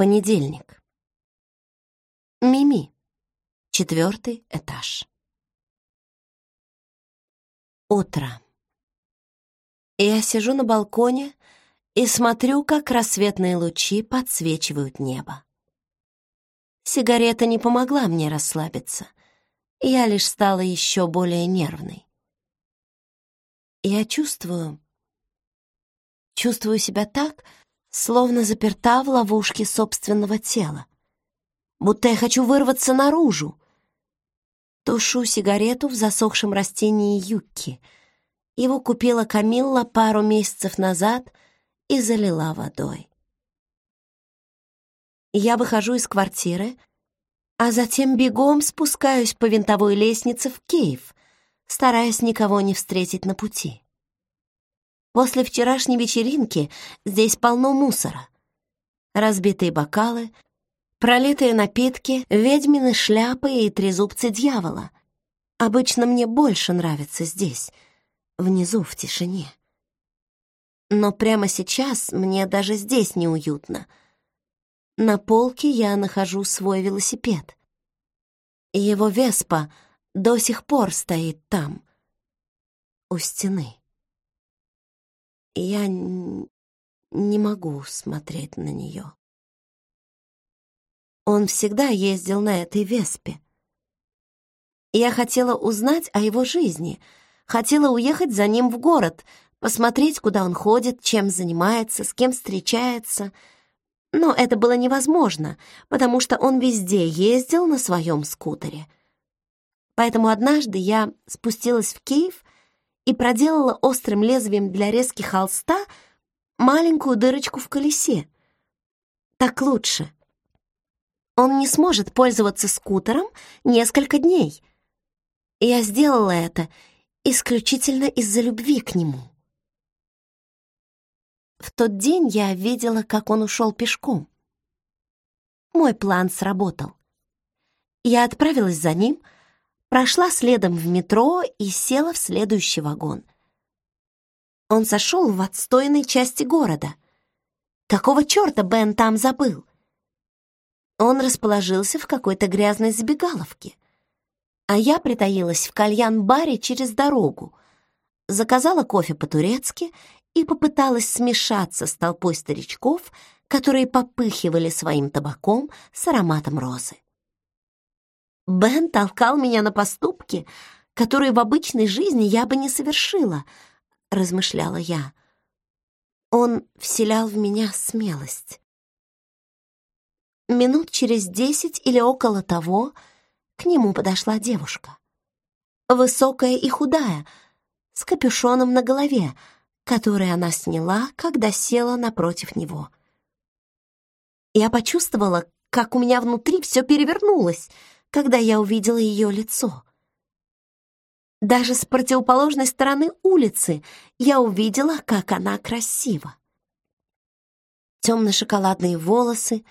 Понедельник. Мими. Четвертый этаж. Утро. Я сижу на балконе и смотрю, как рассветные лучи подсвечивают небо. Сигарета не помогла мне расслабиться. Я лишь стала еще более нервной. Я чувствую... Чувствую себя так, словно заперта в ловушке собственного тела. Будто я хочу вырваться наружу. Тушу сигарету в засохшем растении юкки. Его купила Камилла пару месяцев назад и залила водой. Я выхожу из квартиры, а затем бегом спускаюсь по винтовой лестнице в Киев, стараясь никого не встретить на пути. После вчерашней вечеринки здесь полно мусора. Разбитые бокалы, пролитые напитки, ведьмины шляпы и трезубцы дьявола. Обычно мне больше нравится здесь, внизу, в тишине. Но прямо сейчас мне даже здесь неуютно. На полке я нахожу свой велосипед. Его веспа до сих пор стоит там, у стены. Я не могу смотреть на нее. Он всегда ездил на этой Веспе. Я хотела узнать о его жизни, хотела уехать за ним в город, посмотреть, куда он ходит, чем занимается, с кем встречается. Но это было невозможно, потому что он везде ездил на своем скутере. Поэтому однажды я спустилась в Киев и проделала острым лезвием для резки холста маленькую дырочку в колесе. Так лучше. Он не сможет пользоваться скутером несколько дней. Я сделала это исключительно из-за любви к нему. В тот день я видела, как он ушел пешком. Мой план сработал. Я отправилась за ним — прошла следом в метро и села в следующий вагон. Он сошел в отстойной части города. Какого черта Бен там забыл? Он расположился в какой-то грязной забегаловке. А я притаилась в кальян-баре через дорогу, заказала кофе по-турецки и попыталась смешаться с толпой старичков, которые попыхивали своим табаком с ароматом розы. Бен толкал меня на поступки, которые в обычной жизни я бы не совершила, размышляла я. Он вселял в меня смелость. Минут через десять или около того к нему подошла девушка. Высокая и худая, с капюшоном на голове, который она сняла, когда села напротив него. Я почувствовала, как у меня внутри все перевернулось — когда я увидела ее лицо. Даже с противоположной стороны улицы я увидела, как она красива. Темно-шоколадные волосы,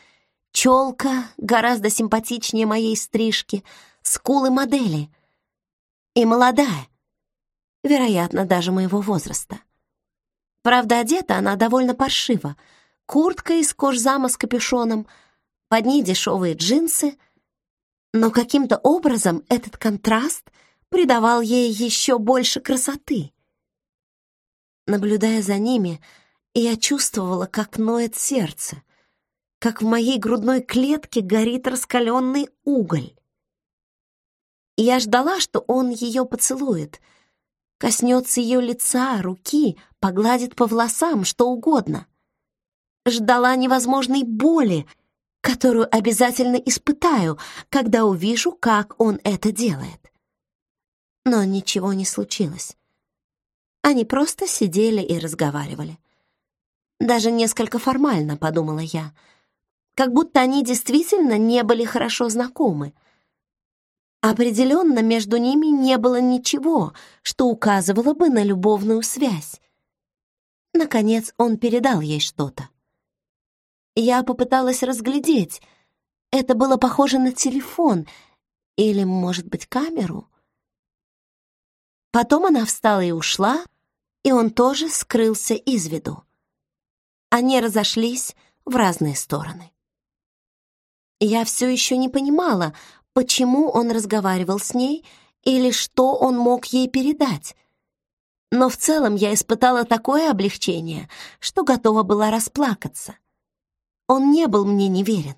челка гораздо симпатичнее моей стрижки, скулы модели. И молодая, вероятно, даже моего возраста. Правда, одета она довольно паршиво. Куртка из кожзама с капюшоном, под ней дешевые джинсы — но каким-то образом этот контраст придавал ей еще больше красоты. Наблюдая за ними, я чувствовала, как ноет сердце, как в моей грудной клетке горит раскаленный уголь. Я ждала, что он ее поцелует, коснется ее лица, руки, погладит по волосам, что угодно. Ждала невозможной боли, которую обязательно испытаю, когда увижу, как он это делает. Но ничего не случилось. Они просто сидели и разговаривали. Даже несколько формально, подумала я, как будто они действительно не были хорошо знакомы. Определенно между ними не было ничего, что указывало бы на любовную связь. Наконец он передал ей что-то. Я попыталась разглядеть. Это было похоже на телефон или, может быть, камеру. Потом она встала и ушла, и он тоже скрылся из виду. Они разошлись в разные стороны. Я все еще не понимала, почему он разговаривал с ней или что он мог ей передать. Но в целом я испытала такое облегчение, что готова была расплакаться. Он не был мне неверен.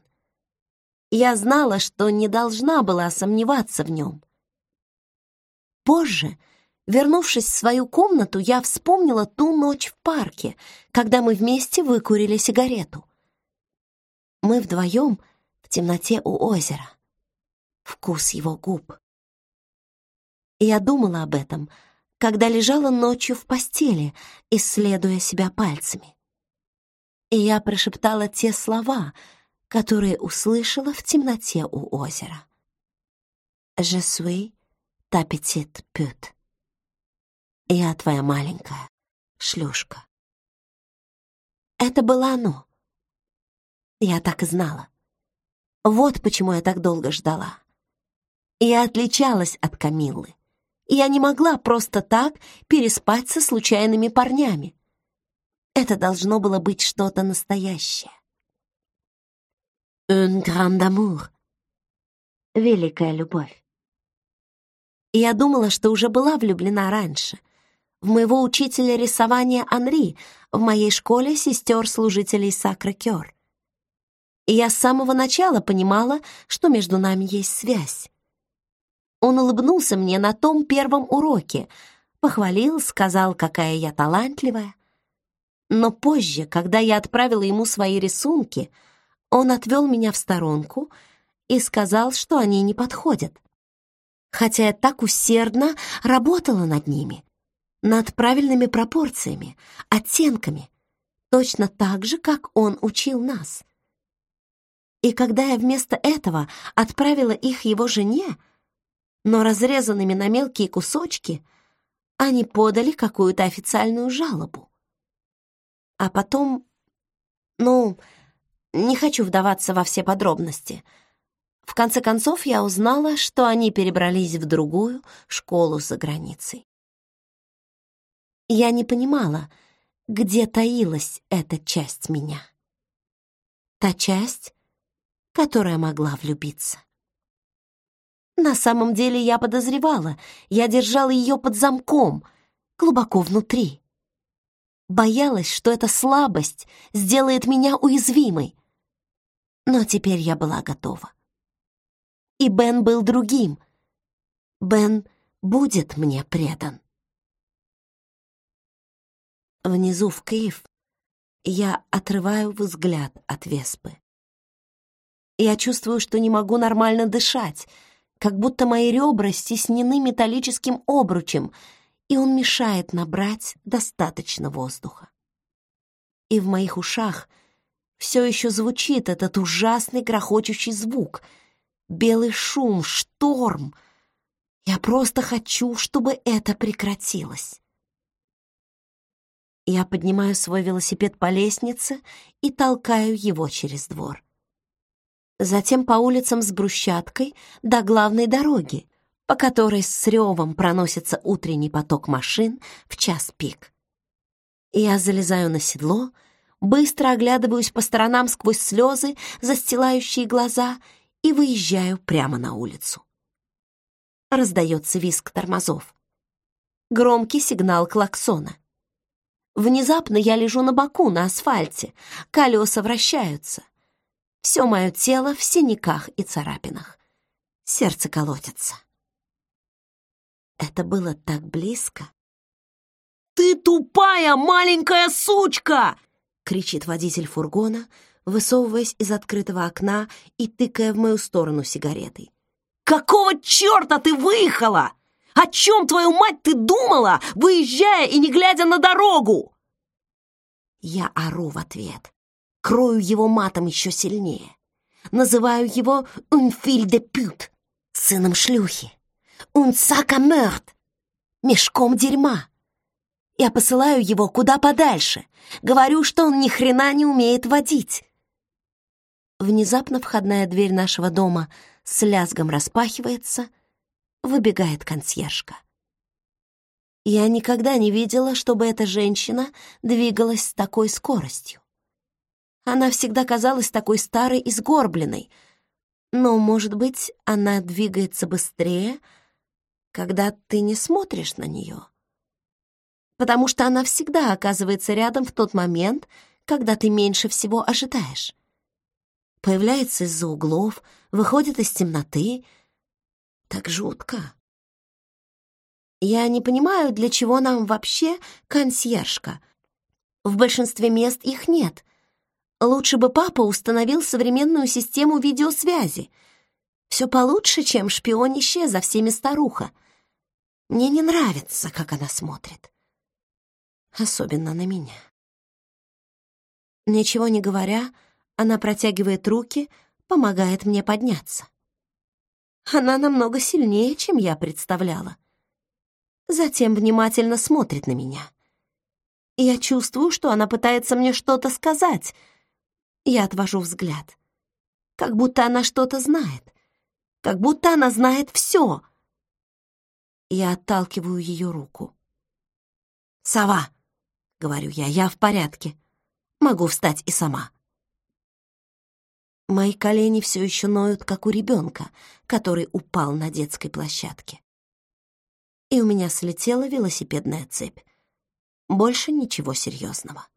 Я знала, что не должна была сомневаться в нем. Позже, вернувшись в свою комнату, я вспомнила ту ночь в парке, когда мы вместе выкурили сигарету. Мы вдвоем в темноте у озера. Вкус его губ. Я думала об этом, когда лежала ночью в постели, исследуя себя пальцами. И я прошептала те слова, которые услышала в темноте у озера. «Je suis ta petite pute». «Я твоя маленькая шлюшка». Это было оно. Я так и знала. Вот почему я так долго ждала. Я отличалась от Камиллы. Я не могла просто так переспать со случайными парнями. Это должно было быть что-то настоящее. Un grand amour. Великая любовь. Я думала, что уже была влюблена раньше. В моего учителя рисования Анри в моей школе сестер-служителей Сакры-Кёр. Я с самого начала понимала, что между нами есть связь. Он улыбнулся мне на том первом уроке, похвалил, сказал, какая я талантливая. Но позже, когда я отправила ему свои рисунки, он отвел меня в сторонку и сказал, что они не подходят. Хотя я так усердно работала над ними, над правильными пропорциями, оттенками, точно так же, как он учил нас. И когда я вместо этого отправила их его жене, но разрезанными на мелкие кусочки, они подали какую-то официальную жалобу. А потом... Ну, не хочу вдаваться во все подробности. В конце концов, я узнала, что они перебрались в другую школу за границей. Я не понимала, где таилась эта часть меня. Та часть, которая могла влюбиться. На самом деле я подозревала, я держала ее под замком, глубоко внутри. Боялась, что эта слабость сделает меня уязвимой. Но теперь я была готова. И Бен был другим. Бен будет мне предан. Внизу в Киев я отрываю взгляд от Веспы. Я чувствую, что не могу нормально дышать — как будто мои ребра стеснены металлическим обручем, и он мешает набрать достаточно воздуха. И в моих ушах все еще звучит этот ужасный грохочущий звук, белый шум, шторм. Я просто хочу, чтобы это прекратилось. Я поднимаю свой велосипед по лестнице и толкаю его через двор затем по улицам с брусчаткой до главной дороги, по которой с ревом проносится утренний поток машин в час пик. Я залезаю на седло, быстро оглядываюсь по сторонам сквозь слезы, застилающие глаза, и выезжаю прямо на улицу. Раздается визг тормозов. Громкий сигнал клаксона. Внезапно я лежу на боку на асфальте, колеса вращаются. Все мое тело в синяках и царапинах. Сердце колотится. Это было так близко. «Ты тупая маленькая сучка!» — кричит водитель фургона, высовываясь из открытого окна и тыкая в мою сторону сигаретой. «Какого черта ты выехала? О чем, твою мать, ты думала, выезжая и не глядя на дорогу?» Я ору в ответ крою его матом еще сильнее. Называю его «un fil de pute» — сыном шлюхи, «un sac meurtre» — мешком дерьма. Я посылаю его куда подальше, говорю, что он ни хрена не умеет водить. Внезапно входная дверь нашего дома с лязгом распахивается, выбегает консьержка. Я никогда не видела, чтобы эта женщина двигалась с такой скоростью. Она всегда казалась такой старой и сгорбленной, Но, может быть, она двигается быстрее, когда ты не смотришь на нее. Потому что она всегда оказывается рядом в тот момент, когда ты меньше всего ожидаешь. Появляется из-за углов, выходит из темноты. Так жутко. Я не понимаю, для чего нам вообще консьержка. В большинстве мест их нет. Лучше бы папа установил современную систему видеосвязи. Все получше, чем шпионище за всеми старуха. Мне не нравится, как она смотрит. Особенно на меня. Ничего не говоря, она протягивает руки, помогает мне подняться. Она намного сильнее, чем я представляла затем внимательно смотрит на меня. Я чувствую, что она пытается мне что-то сказать. Я отвожу взгляд. Как будто она что-то знает. Как будто она знает все. Я отталкиваю ее руку. «Сова!» — говорю я, — «я в порядке. Могу встать и сама». Мои колени все еще ноют, как у ребенка, который упал на детской площадке и у меня слетела велосипедная цепь. Больше ничего серьезного.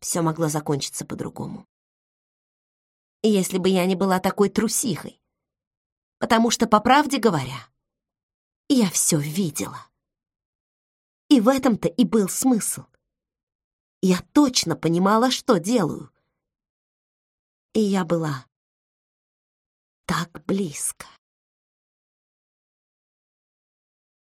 Все могло закончиться по-другому. Если бы я не была такой трусихой. Потому что, по правде говоря, я все видела. И в этом-то и был смысл. Я точно понимала, что делаю. И я была так близко.